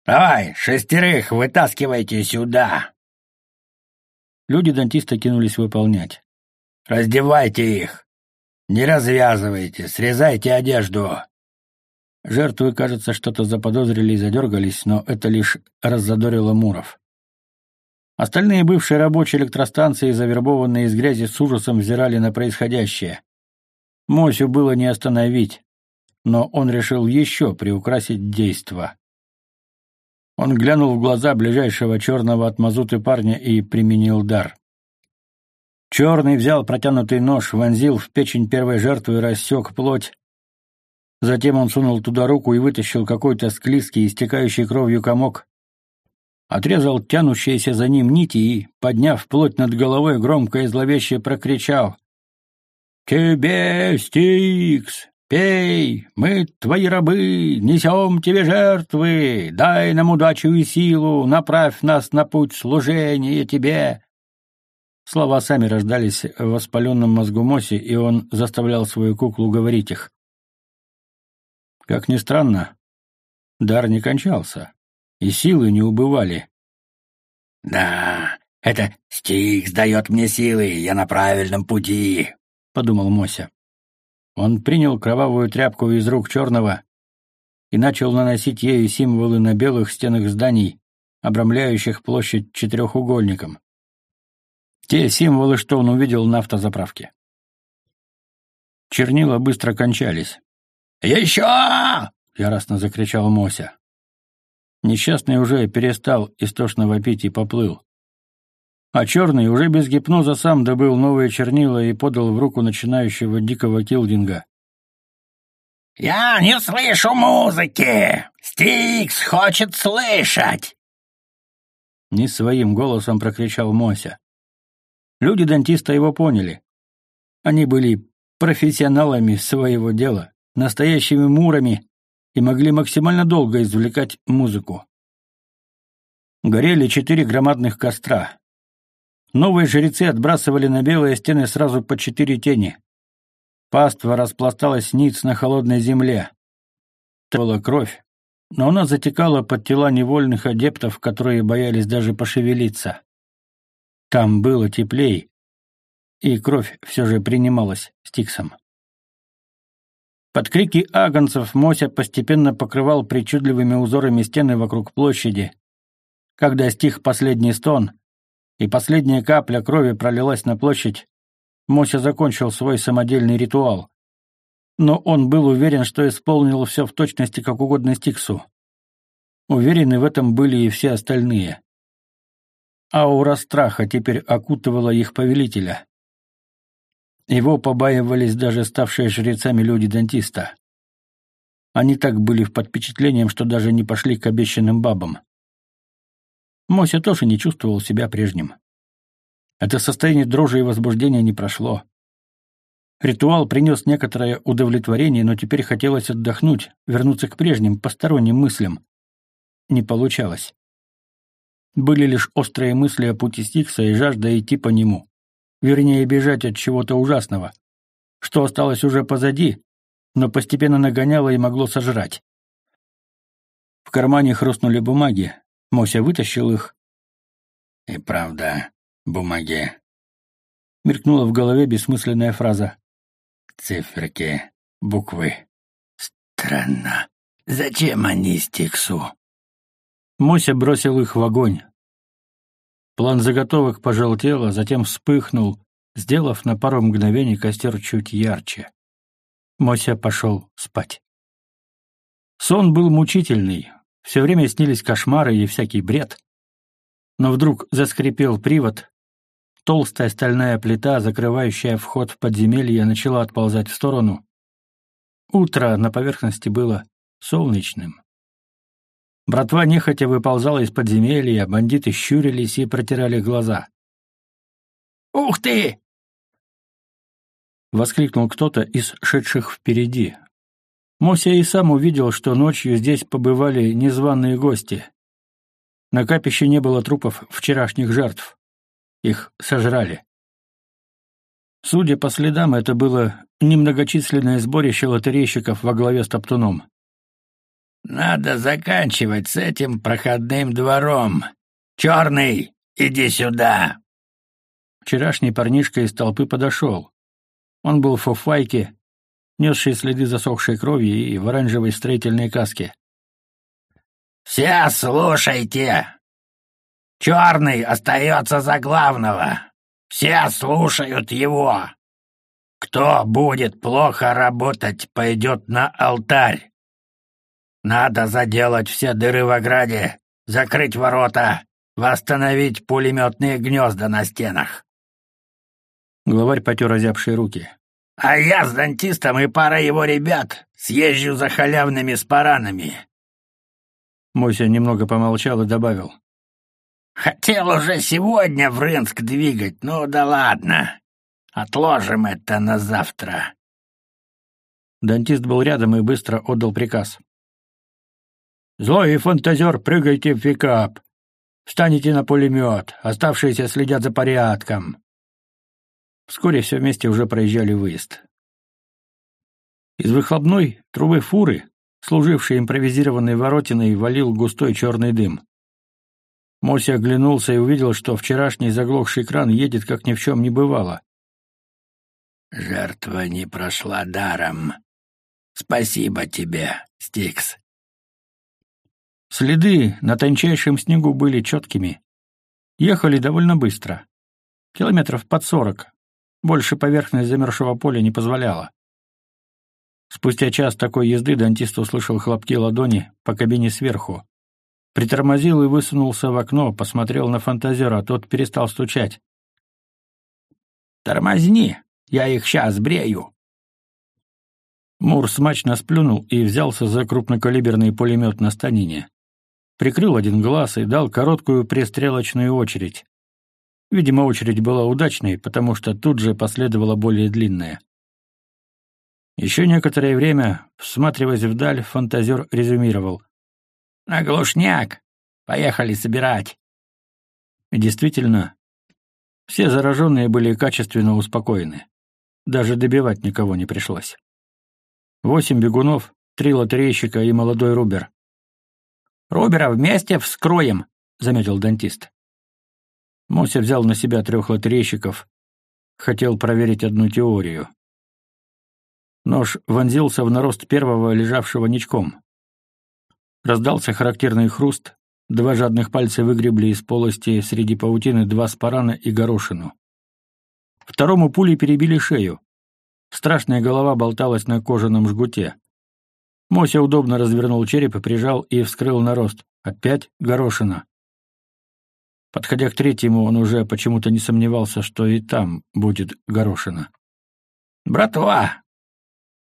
«Давай, шестерых вытаскивайте сюда!» Люди дантиста кинулись выполнять. «Раздевайте их! Не развязывайте, срезайте одежду!» Жертвы, кажется, что-то заподозрили и задергались, но это лишь раззадорило Муров. Остальные бывшие рабочие электростанции, завербованные из грязи, с ужасом взирали на происходящее. Мосю было не остановить, но он решил еще приукрасить действо. Он глянул в глаза ближайшего черного от мазуты парня и применил дар. Черный взял протянутый нож, вонзил в печень первой жертвы и рассек плоть. Затем он сунул туда руку и вытащил какой-то склизкий, истекающий кровью комок, отрезал тянущиеся за ним нити и, подняв плоть над головой, громко и зловеще прокричал. «Тебе, Стикс! Пей! Мы твои рабы! Несем тебе жертвы! Дай нам удачу и силу! Направь нас на путь служения тебе!» Слова сами рождались в воспаленном мозгу Моси, и он заставлял свою куклу говорить их. Как ни странно, дар не кончался и силы не убывали. «Да, это Стикс дает мне силы, я на правильном пути», — подумал Мося. Он принял кровавую тряпку из рук черного и начал наносить ею символы на белых стенах зданий, обрамляющих площадь четырехугольником. Те символы, что он увидел на автозаправке. Чернила быстро кончались. «Еще!» — яростно закричал Мося. Несчастный уже перестал истошно вопить и поплыл. А черный уже без гипноза сам добыл новые чернила и подал в руку начинающего дикого килдинга. «Я не слышу музыки! Стикс хочет слышать!» Не своим голосом прокричал Мося. Люди дантиста его поняли. Они были профессионалами своего дела, настоящими мурами, и могли максимально долго извлекать музыку. Горели четыре громадных костра. Новые жрецы отбрасывали на белые стены сразу по четыре тени. Паства распласталась ниц на холодной земле. Была кровь, но она затекала под тела невольных адептов, которые боялись даже пошевелиться. Там было теплей, и кровь все же принималась стиксом. Под крики агонцев Мося постепенно покрывал причудливыми узорами стены вокруг площади. Когда стих последний стон, и последняя капля крови пролилась на площадь, Мося закончил свой самодельный ритуал. Но он был уверен, что исполнил все в точности, как угодно Стиксу. Уверены в этом были и все остальные. Аура страха теперь окутывала их повелителя. Его побаивались даже ставшие жрецами люди дантиста. Они так были под впечатлением, что даже не пошли к обещанным бабам. Мося тоже не чувствовал себя прежним. Это состояние дрожи и возбуждения не прошло. Ритуал принес некоторое удовлетворение, но теперь хотелось отдохнуть, вернуться к прежним, посторонним мыслям. Не получалось. Были лишь острые мысли о пути Стикса и жажда идти по нему вернее, бежать от чего-то ужасного, что осталось уже позади, но постепенно нагоняло и могло сожрать. В кармане хрустнули бумаги, Мося вытащил их. «И правда, бумаги». Мелькнула в голове бессмысленная фраза. циферки, буквы. Странно. Зачем они стиксу? Мося бросил их в огонь. План заготовок пожелтел, а затем вспыхнул, сделав на пару мгновений костер чуть ярче. Мося пошел спать. Сон был мучительный, все время снились кошмары и всякий бред. Но вдруг заскрипел привод, толстая стальная плита, закрывающая вход в подземелье, начала отползать в сторону. Утро на поверхности было солнечным. Братва нехотя выползала из подземелья, бандиты щурились и протирали глаза. «Ух ты!» — воскликнул кто-то из шедших впереди. Мося и сам увидел, что ночью здесь побывали незваные гости. На капище не было трупов вчерашних жертв. Их сожрали. Судя по следам, это было немногочисленное сборище лотерейщиков во главе с Топтуном. Надо заканчивать с этим проходным двором. Черный, иди сюда!» Вчерашний парнишка из толпы подошел. Он был в фуфайке, несший следы засохшей крови и в оранжевой строительной каске. «Все слушайте! Черный остается за главного. Все слушают его. Кто будет плохо работать, пойдет на алтарь. Надо заделать все дыры в ограде, закрыть ворота, восстановить пулеметные гнезда на стенах. Главарь потер озябшие руки. А я с дантистом и пара его ребят съезжу за халявными спаранами. Мося немного помолчал и добавил. Хотел уже сегодня в Рынск двигать, ну да ладно. Отложим это на завтра. Дантист был рядом и быстро отдал приказ. Злой и фантазер, прыгайте в пикап. Встанете на пулемет, оставшиеся следят за порядком. Вскоре все вместе уже проезжали выезд. Из выхлопной трубы фуры, служившей импровизированной воротиной, валил густой черный дым. Мося оглянулся и увидел, что вчерашний заглохший кран едет, как ни в чем не бывало. «Жертва не прошла даром. Спасибо тебе, Стикс», Следы на тончайшем снегу были четкими. Ехали довольно быстро. Километров под сорок. Больше поверхность замерзшего поля не позволяла. Спустя час такой езды дантист услышал хлопки ладони по кабине сверху. Притормозил и высунулся в окно, посмотрел на фантазера, тот перестал стучать. «Тормозни, я их сейчас брею!» Мур смачно сплюнул и взялся за крупнокалиберный пулемет на станине прикрыл один глаз и дал короткую пристрелочную очередь. Видимо, очередь была удачной, потому что тут же последовала более длинная. Еще некоторое время, всматриваясь вдаль, фантазер резюмировал. «На глушняк! Поехали собирать!» И действительно, все зараженные были качественно успокоены. Даже добивать никого не пришлось. Восемь бегунов, три лотерейщика и молодой Рубер. Рубера вместе вскроем», — заметил дантист. Мося взял на себя трех лотерейщиков. Хотел проверить одну теорию. Нож вонзился в нарост первого, лежавшего ничком. Раздался характерный хруст, два жадных пальца выгребли из полости среди паутины два спарана и горошину. Второму пули перебили шею. Страшная голова болталась на кожаном жгуте. Мося удобно развернул череп и прижал и вскрыл нарост. Опять горошина. Подходя к третьему, он уже почему-то не сомневался, что и там будет горошина. «Братва,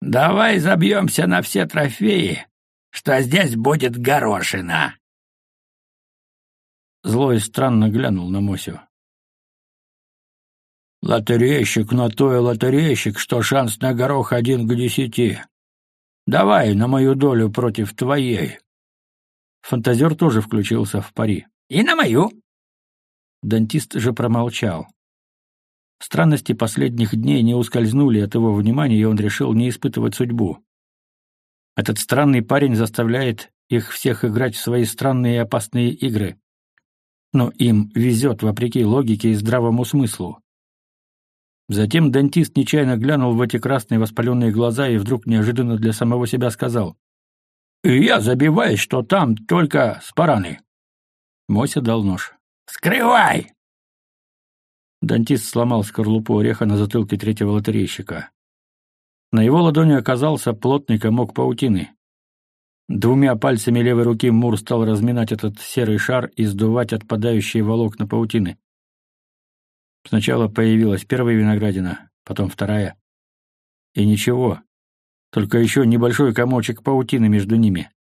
давай забьемся на все трофеи, что здесь будет горошина!» Злой странно глянул на Мосю. «Лотерейщик на то и лотерейщик, что шанс на горох один к десяти. Давай на мою долю против твоей. Фантазер тоже включился в пари. И на мою. Дантист же промолчал. Странности последних дней не ускользнули от его внимания, и он решил не испытывать судьбу. Этот странный парень заставляет их всех играть в свои странные и опасные игры. Но им везет вопреки логике и здравому смыслу. Затем дантист нечаянно глянул в эти красные воспаленные глаза и вдруг неожиданно для самого себя сказал. «Я забиваюсь, что там только спараны». Мося дал нож. «Скрывай!» Дантист сломал скорлупу ореха на затылке третьего лотерейщика. На его ладони оказался плотный комок паутины. Двумя пальцами левой руки Мур стал разминать этот серый шар и сдувать отпадающие волокна паутины. Сначала появилась первая виноградина, потом вторая. И ничего, только еще небольшой комочек паутины между ними.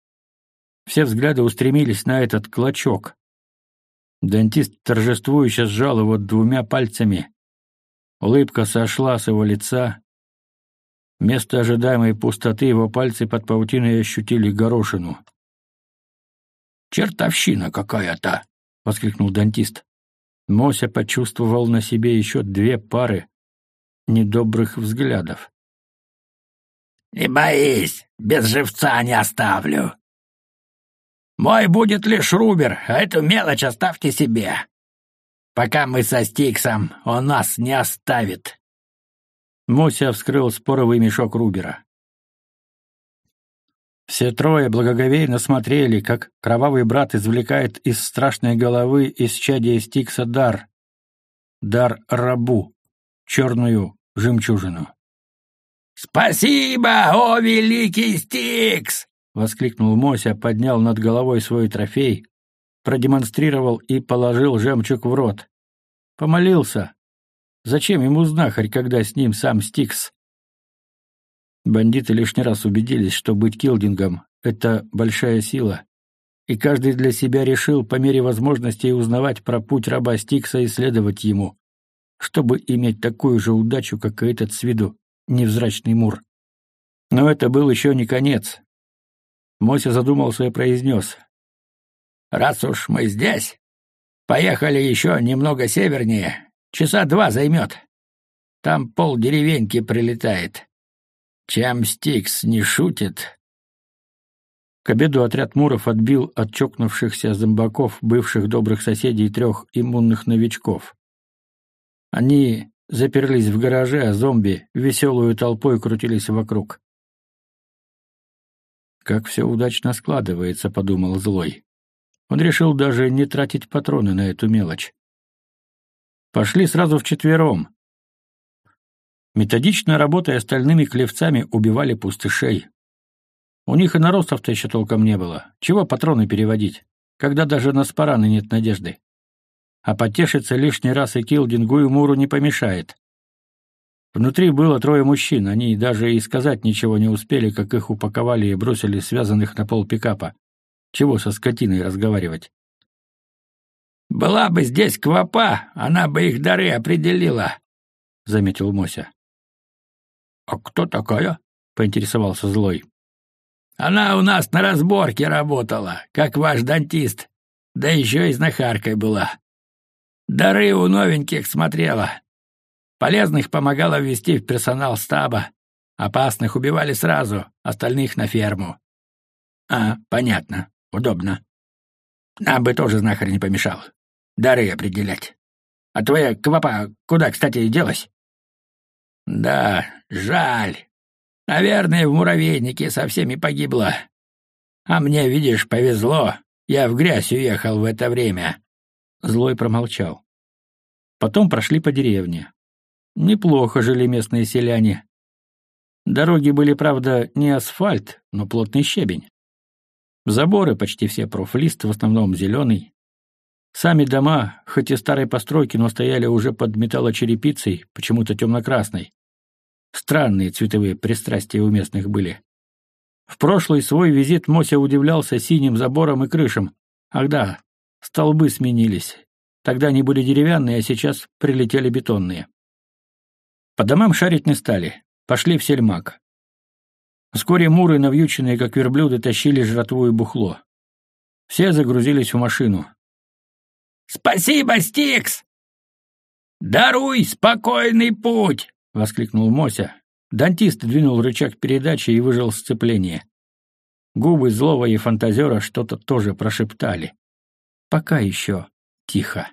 Все взгляды устремились на этот клочок. Дантист торжествующе сжал его двумя пальцами. Улыбка сошла с его лица. Вместо ожидаемой пустоты его пальцы под паутиной ощутили горошину. «Чертовщина какая-то!» — воскликнул дантист. Мося почувствовал на себе еще две пары недобрых взглядов. «Не боись, без живца не оставлю. Мой будет лишь Рубер, а эту мелочь оставьте себе. Пока мы со Стиксом, он нас не оставит». Мося вскрыл споровый мешок Рубера. Все трое благоговейно смотрели, как кровавый брат извлекает из страшной головы из чадия Стикса дар. Дар рабу, черную жемчужину. «Спасибо, о великий Стикс!» — воскликнул Мося, поднял над головой свой трофей, продемонстрировал и положил жемчуг в рот. Помолился. Зачем ему знахарь, когда с ним сам Стикс? Бандиты лишний раз убедились, что быть килдингом — это большая сила, и каждый для себя решил по мере возможностей узнавать про путь раба Стикса и следовать ему, чтобы иметь такую же удачу, как и этот с виду невзрачный Мур. Но это был еще не конец. Мося задумался и произнес. «Раз уж мы здесь, поехали еще немного севернее, часа два займет. Там пол деревеньки прилетает. Чем Стикс не шутит? К обеду отряд Муров отбил от чокнувшихся зомбаков, бывших добрых соседей трех иммунных новичков. Они заперлись в гараже, а зомби веселую толпой крутились вокруг. «Как все удачно складывается», — подумал Злой. Он решил даже не тратить патроны на эту мелочь. Пошли сразу вчетвером, Методично работая остальными клевцами, убивали пустышей. У них и наростов-то еще толком не было. Чего патроны переводить, когда даже на спараны нет надежды? А потешиться лишний раз и Килдингу и Муру не помешает. Внутри было трое мужчин, они даже и сказать ничего не успели, как их упаковали и бросили связанных на пол пикапа. Чего со скотиной разговаривать? «Была бы здесь квапа, она бы их дары определила», — заметил Мося. «А кто такая?» — поинтересовался Злой. «Она у нас на разборке работала, как ваш дантист, да еще и знахаркой была. Дары у новеньких смотрела. Полезных помогала ввести в персонал стаба, опасных убивали сразу, остальных на ферму». «А, понятно, удобно. Нам бы тоже знахарь не помешал. Дары определять. А твоя квапа куда, кстати, делась?» Да, жаль. Наверное, в муравейнике со всеми погибла. А мне, видишь, повезло. Я в грязь уехал в это время. Злой промолчал. Потом прошли по деревне. Неплохо жили местные селяне. Дороги были, правда, не асфальт, но плотный щебень. Заборы почти все профлист, в основном зеленый. Сами дома, хоть и старой постройки, но стояли уже под металлочерепицей, почему-то темно-красной. Странные цветовые пристрастия у местных были. В прошлый свой визит Мося удивлялся синим забором и крышам. Ах да, столбы сменились. Тогда они были деревянные, а сейчас прилетели бетонные. По домам шарить не стали. Пошли в сельмак. Вскоре муры, навьюченные, как верблюды, тащили жратву и бухло. Все загрузились в машину. «Спасибо, Стикс!» «Даруй спокойный путь!» — воскликнул Мося. Дантист двинул рычаг передачи и выжал сцепление. Губы злого и фантазера что-то тоже прошептали. Пока еще тихо.